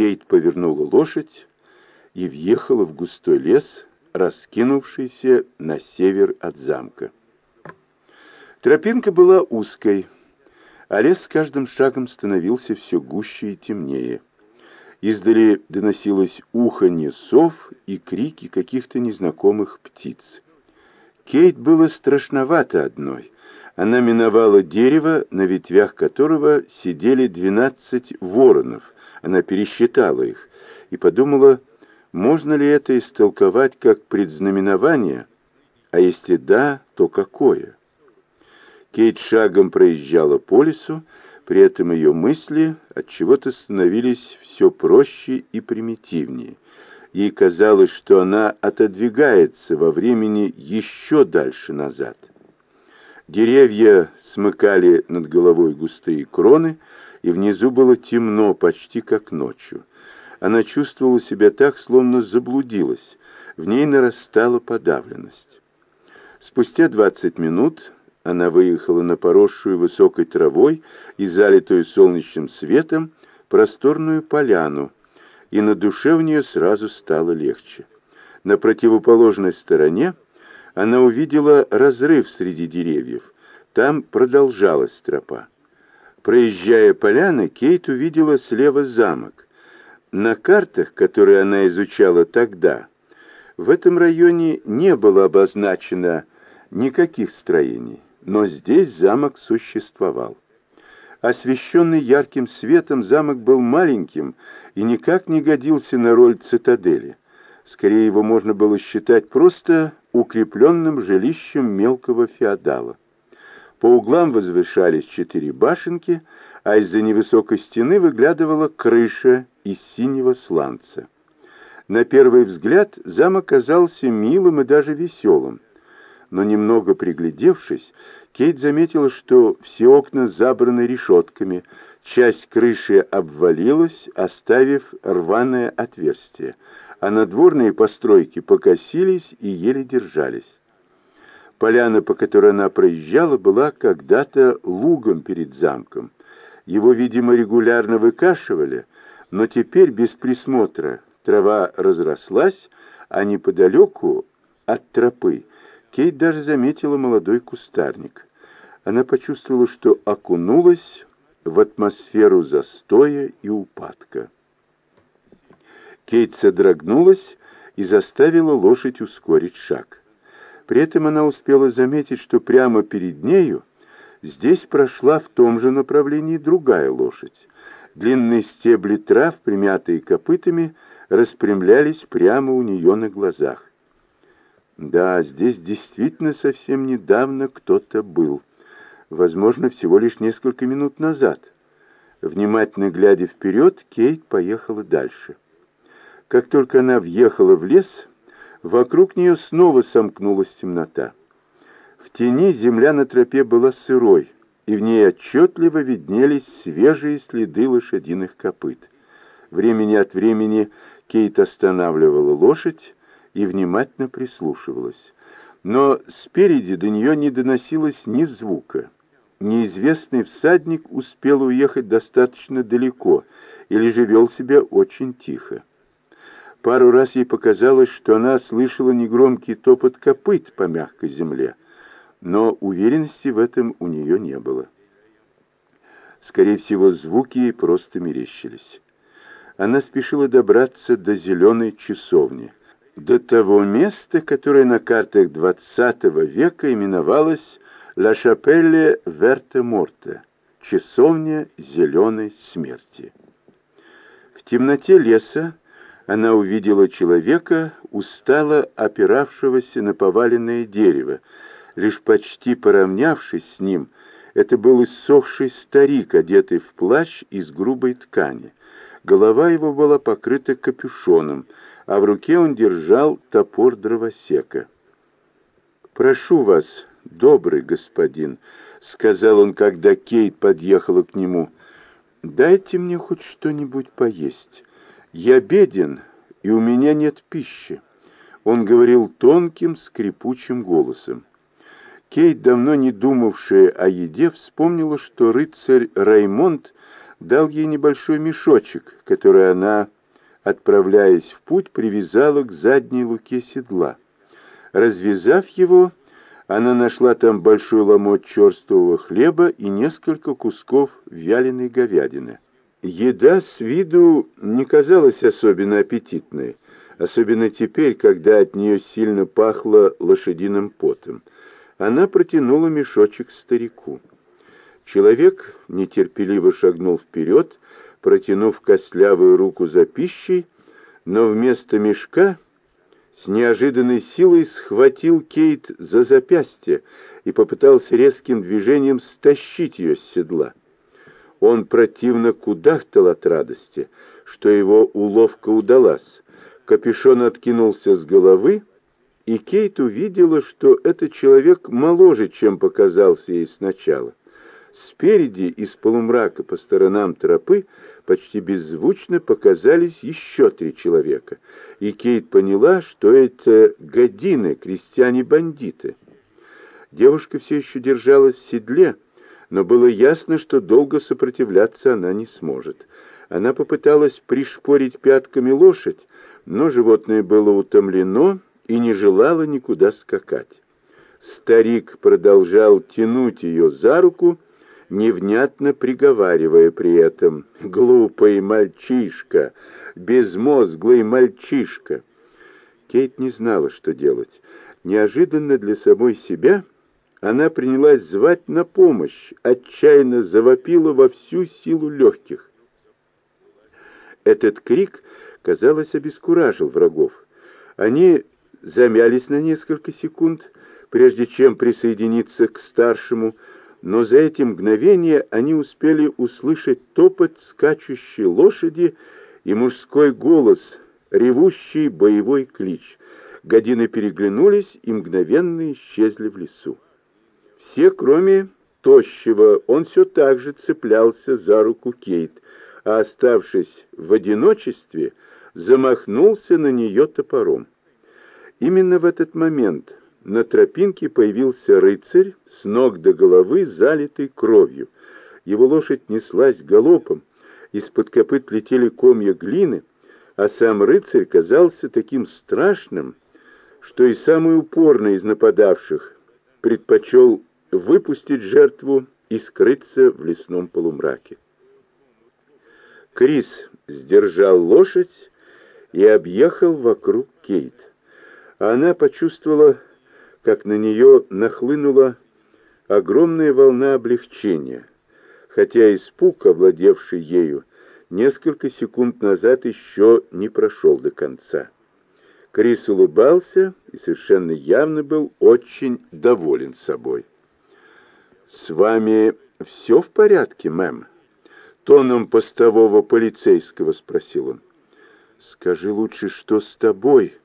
Кейт повернула лошадь и въехала в густой лес, раскинувшийся на север от замка. Тропинка была узкой, а лес с каждым шагом становился все гуще и темнее. Издали доносилось уханье сов и крики каких-то незнакомых птиц. Кейт было страшновато одной. Она миновала дерево, на ветвях которого сидели двенадцать воронов. Она пересчитала их и подумала, можно ли это истолковать как предзнаменование, а если да, то какое? Кейт шагом проезжала по лесу, при этом ее мысли от чего-то становились все проще и примитивнее. Ей казалось, что она отодвигается во времени еще дальше назад. Деревья смыкали над головой густые кроны, и внизу было темно, почти как ночью. Она чувствовала себя так, словно заблудилась. В ней нарастала подавленность. Спустя двадцать минут она выехала на поросшую высокой травой и залитую солнечным светом просторную поляну, и на душе у нее сразу стало легче. На противоположной стороне она увидела разрыв среди деревьев. Там продолжалась тропа. Проезжая поляны, Кейт увидела слева замок. На картах, которые она изучала тогда, в этом районе не было обозначено никаких строений, но здесь замок существовал. Освещенный ярким светом, замок был маленьким и никак не годился на роль цитадели. Скорее его можно было считать просто укрепленным жилищем мелкого феодала. По углам возвышались четыре башенки, а из-за невысокой стены выглядывала крыша из синего сланца. На первый взгляд замок казался милым и даже веселым, но немного приглядевшись, Кейт заметила, что все окна забраны решетками, часть крыши обвалилась, оставив рваное отверстие, а надворные постройки покосились и еле держались. Поляна, по которой она проезжала, была когда-то лугом перед замком. Его, видимо, регулярно выкашивали, но теперь без присмотра трава разрослась, а неподалеку от тропы Кейт даже заметила молодой кустарник. Она почувствовала, что окунулась в атмосферу застоя и упадка. Кейт содрогнулась и заставила лошадь ускорить шаг. При этом она успела заметить, что прямо перед нею здесь прошла в том же направлении другая лошадь. Длинные стебли трав, примятые копытами, распрямлялись прямо у нее на глазах. Да, здесь действительно совсем недавно кто-то был. Возможно, всего лишь несколько минут назад. Внимательно глядя вперед, Кейт поехала дальше. Как только она въехала в лес, вокруг нее снова сомкнулась темнота. В тени земля на тропе была сырой, и в ней отчетливо виднелись свежие следы лошадиных копыт. Времени от времени Кейт останавливала лошадь и внимательно прислушивалась. Но спереди до нее не доносилось ни звука. Неизвестный всадник успел уехать достаточно далеко или же вел себя очень тихо. Пару раз ей показалось, что она слышала негромкий топот копыт по мягкой земле, но уверенности в этом у нее не было. Скорее всего, звуки ей просто мерещились. Она спешила добраться до зеленой часовни, до того места, которое на картах XX века именовалось «Ла Шапелле Верте Морте» — часовня зеленой смерти. В темноте леса она увидела человека, устало опиравшегося на поваленное дерево. Лишь почти поравнявшись с ним, это был иссохший старик, одетый в плащ из грубой ткани. Голова его была покрыта капюшоном, а в руке он держал топор дровосека. «Прошу вас, добрый господин», — сказал он, когда Кейт подъехала к нему, — «дайте мне хоть что-нибудь поесть». «Я беден, и у меня нет пищи», — он говорил тонким, скрипучим голосом. Кейт, давно не думавшая о еде, вспомнила, что рыцарь Раймонд дал ей небольшой мешочек, который она, отправляясь в путь, привязала к задней луке седла. Развязав его, она нашла там большой ломоть черствого хлеба и несколько кусков вяленой говядины. Еда с виду не казалась особенно аппетитной, особенно теперь, когда от нее сильно пахло лошадиным потом. Она протянула мешочек старику. Человек нетерпеливо шагнул вперед, протянув костлявую руку за пищей, но вместо мешка с неожиданной силой схватил Кейт за запястье и попытался резким движением стащить ее с седла. Он противно кудахтал от радости, что его уловка удалась. Капюшон откинулся с головы, и Кейт увидела, что этот человек моложе, чем показался ей сначала. Спереди, из полумрака по сторонам тропы, почти беззвучно показались еще три человека, и Кейт поняла, что это годины, крестьяне-бандиты. Девушка все еще держалась в седле, но было ясно, что долго сопротивляться она не сможет. Она попыталась пришпорить пятками лошадь, но животное было утомлено и не желало никуда скакать. Старик продолжал тянуть ее за руку, невнятно приговаривая при этом «глупый мальчишка, безмозглый мальчишка». Кейт не знала, что делать. Неожиданно для самой себя она принялась звать на помощь, отчаянно завопила во всю силу легких. Этот крик, казалось, обескуражил врагов. Они замялись на несколько секунд, прежде чем присоединиться к старшему, но за эти мгновения они успели услышать топот скачущей лошади и мужской голос, ревущий боевой клич. Годины переглянулись и мгновенно исчезли в лесу. Все, кроме тощего, он все так же цеплялся за руку Кейт, а, оставшись в одиночестве, замахнулся на нее топором. Именно в этот момент на тропинке появился рыцарь, с ног до головы залитый кровью. Его лошадь неслась галопом, из-под копыт летели комья глины, а сам рыцарь казался таким страшным, что и самый упорный из нападавших предпочел выпустить жертву и скрыться в лесном полумраке. Крис сдержал лошадь и объехал вокруг Кейт. Она почувствовала, как на нее нахлынула огромная волна облегчения, хотя испуг, овладевший ею, несколько секунд назад еще не прошел до конца. Крис улыбался и совершенно явно был очень доволен собой. «С вами все в порядке, мэм?» Тоном постового полицейского спросил он. «Скажи лучше, что с тобой?»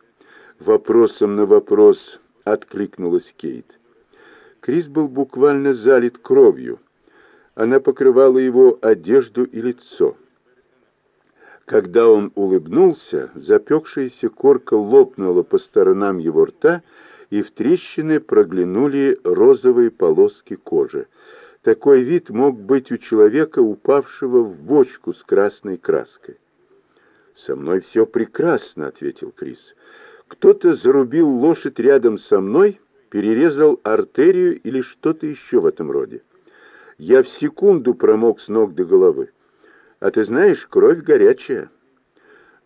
Вопросом на вопрос откликнулась Кейт. Крис был буквально залит кровью. Она покрывала его одежду и лицо. Когда он улыбнулся, запекшаяся корка лопнула по сторонам его рта, и в трещины проглянули розовые полоски кожи. Такой вид мог быть у человека, упавшего в бочку с красной краской. «Со мной все прекрасно», — ответил Крис. Кто-то зарубил лошадь рядом со мной, перерезал артерию или что-то еще в этом роде. Я в секунду промок с ног до головы. А ты знаешь, кровь горячая.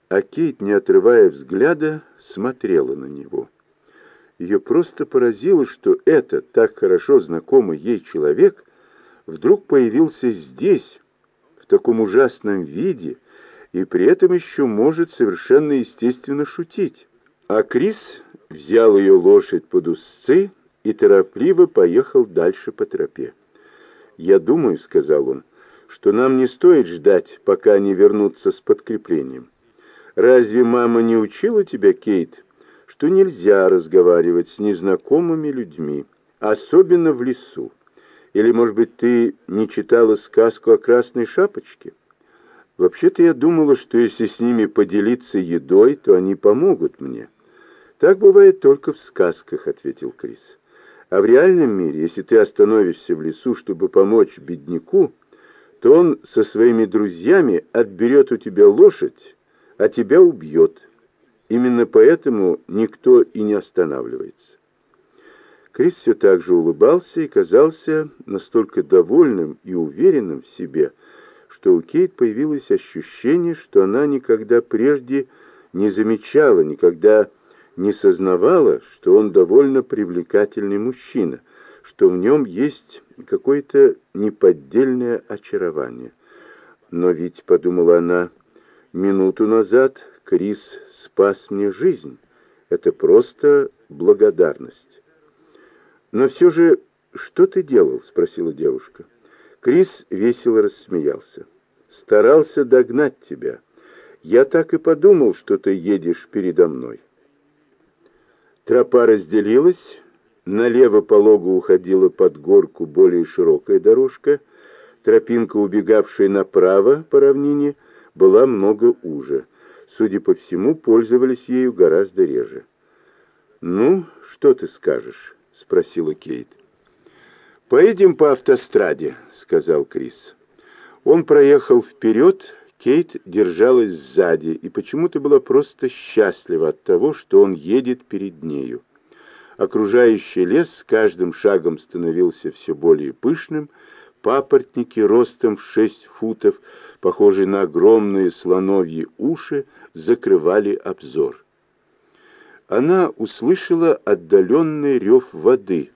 А Кейт, не отрывая взгляда, смотрела на него. Ее просто поразило, что этот, так хорошо знакомый ей человек, вдруг появился здесь, в таком ужасном виде, и при этом еще может совершенно естественно шутить. А Крис взял ее лошадь под узцы и торопливо поехал дальше по тропе. «Я думаю», — сказал он, — «что нам не стоит ждать, пока они вернутся с подкреплением. Разве мама не учила тебя, Кейт, что нельзя разговаривать с незнакомыми людьми, особенно в лесу? Или, может быть, ты не читала сказку о красной шапочке?» Вообще-то я думала, что если с ними поделиться едой, то они помогут мне. «Так бывает только в сказках», — ответил Крис. «А в реальном мире, если ты остановишься в лесу, чтобы помочь бедняку, что он со своими друзьями отберет у тебя лошадь, а тебя убьет. Именно поэтому никто и не останавливается. Крис все так же улыбался и казался настолько довольным и уверенным в себе, что у Кейт появилось ощущение, что она никогда прежде не замечала, никогда не сознавала, что он довольно привлекательный мужчина, что в нем есть какое-то неподдельное очарование. Но ведь, подумала она, минуту назад Крис спас мне жизнь. Это просто благодарность. Но все же, что ты делал? Спросила девушка. Крис весело рассмеялся. Старался догнать тебя. Я так и подумал, что ты едешь передо мной. Тропа разделилась, налево по логу уходила под горку более широкая дорожка, тропинка, убегавшая направо по равнине, была много уже. Судя по всему, пользовались ею гораздо реже. «Ну, что ты скажешь?» — спросила Кейт. «Поедем по автостраде», — сказал Крис. Он проехал вперед, Кейт держалась сзади и почему-то была просто счастлива от того, что он едет перед нею. Окружающий лес с каждым шагом становился все более пышным, папоротники ростом в шесть футов, похожие на огромные слоновьи уши, закрывали обзор. Она услышала отдаленный рев воды.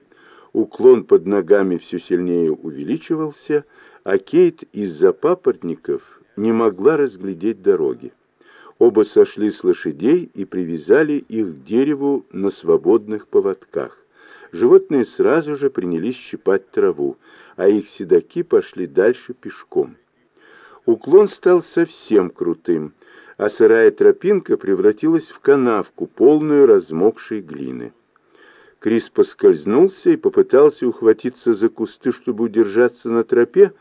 Уклон под ногами все сильнее увеличивался, а Кейт из-за папоротников не могла разглядеть дороги. Оба сошли с лошадей и привязали их к дереву на свободных поводках. Животные сразу же принялись щипать траву, а их седаки пошли дальше пешком. Уклон стал совсем крутым, а сырая тропинка превратилась в канавку, полную размокшей глины. Крис поскользнулся и попытался ухватиться за кусты, чтобы удержаться на тропе,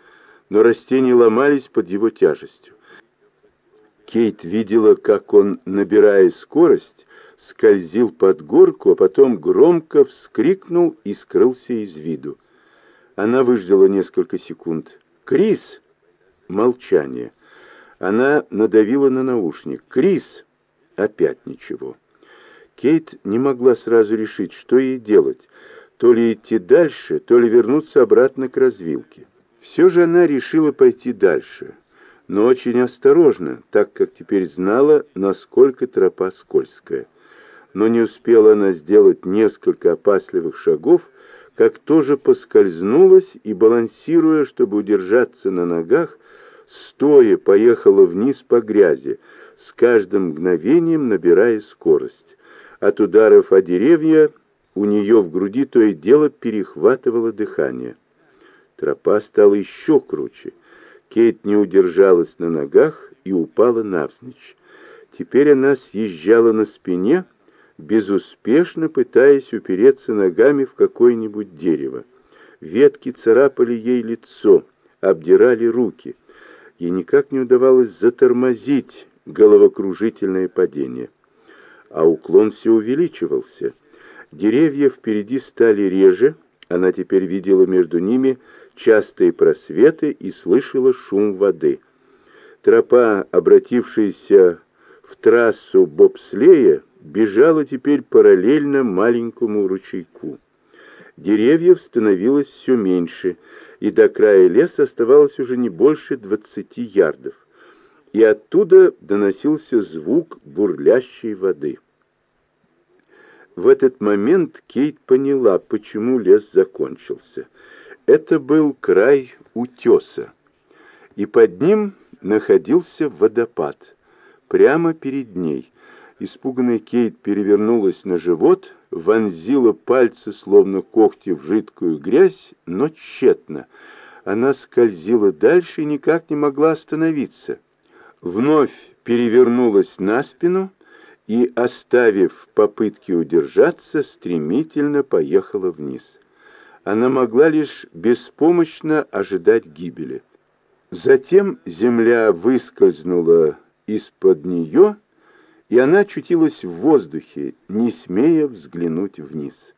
но растения ломались под его тяжестью. Кейт видела, как он, набирая скорость, скользил под горку, а потом громко вскрикнул и скрылся из виду. Она выждала несколько секунд. «Крис!» Молчание. Она надавила на наушник. «Крис!» Опять ничего. Кейт не могла сразу решить, что ей делать. То ли идти дальше, то ли вернуться обратно к развилке. Все же она решила пойти дальше, но очень осторожно, так как теперь знала, насколько тропа скользкая. Но не успела она сделать несколько опасливых шагов, как тоже поскользнулась и, балансируя, чтобы удержаться на ногах, стоя поехала вниз по грязи, с каждым мгновением набирая скорость. От ударов о деревья у нее в груди то и дело перехватывало дыхание. Тропа стала еще круче. Кейт не удержалась на ногах и упала навзничь. Теперь она съезжала на спине, безуспешно пытаясь упереться ногами в какое-нибудь дерево. Ветки царапали ей лицо, обдирали руки. Ей никак не удавалось затормозить головокружительное падение. А уклон все увеличивался. Деревья впереди стали реже, она теперь видела между ними частые просветы и слышала шум воды. Тропа, обратившаяся в трассу бобслея, бежала теперь параллельно маленькому ручейку. Деревьев становилось все меньше, и до края леса оставалось уже не больше двадцати ярдов. И оттуда доносился звук бурлящей воды. В этот момент Кейт поняла, почему лес закончился. Это был край утеса, и под ним находился водопад. Прямо перед ней. Испуганная Кейт перевернулась на живот, вонзила пальцы, словно когти, в жидкую грязь, но тщетно. Она скользила дальше и никак не могла остановиться. Вновь перевернулась на спину и, оставив попытки удержаться, стремительно поехала вниз она могла лишь беспомощно ожидать гибели. Затем земля выскользнула из-под нее, и она очутилась в воздухе, не смея взглянуть вниз.